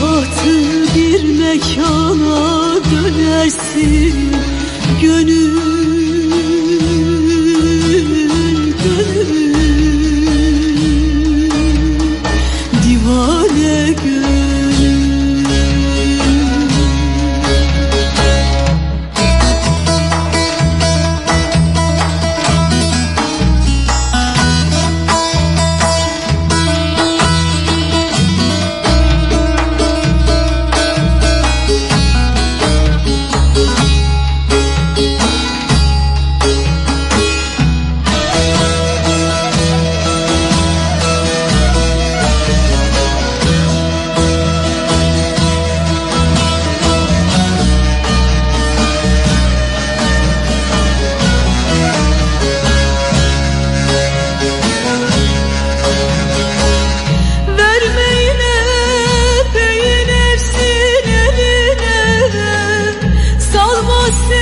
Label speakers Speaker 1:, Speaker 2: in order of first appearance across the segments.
Speaker 1: Katı bir mekana dönersin gönül Gönül. Divane gönül Christmas.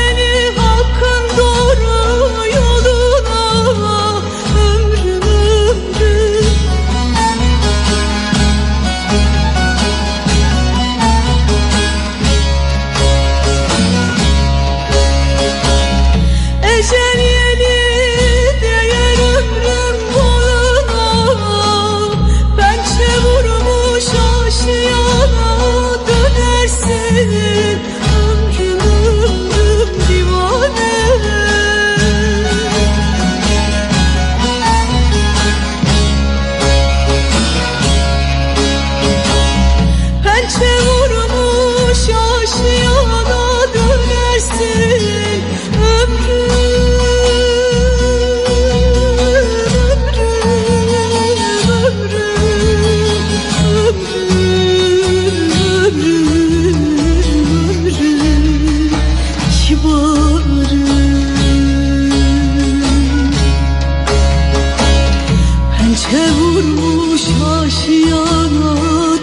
Speaker 1: Pençe vurmuş aşiyana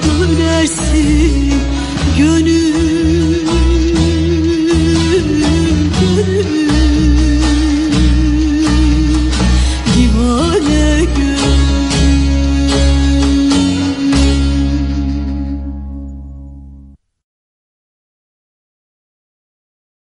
Speaker 1: dönersin gönül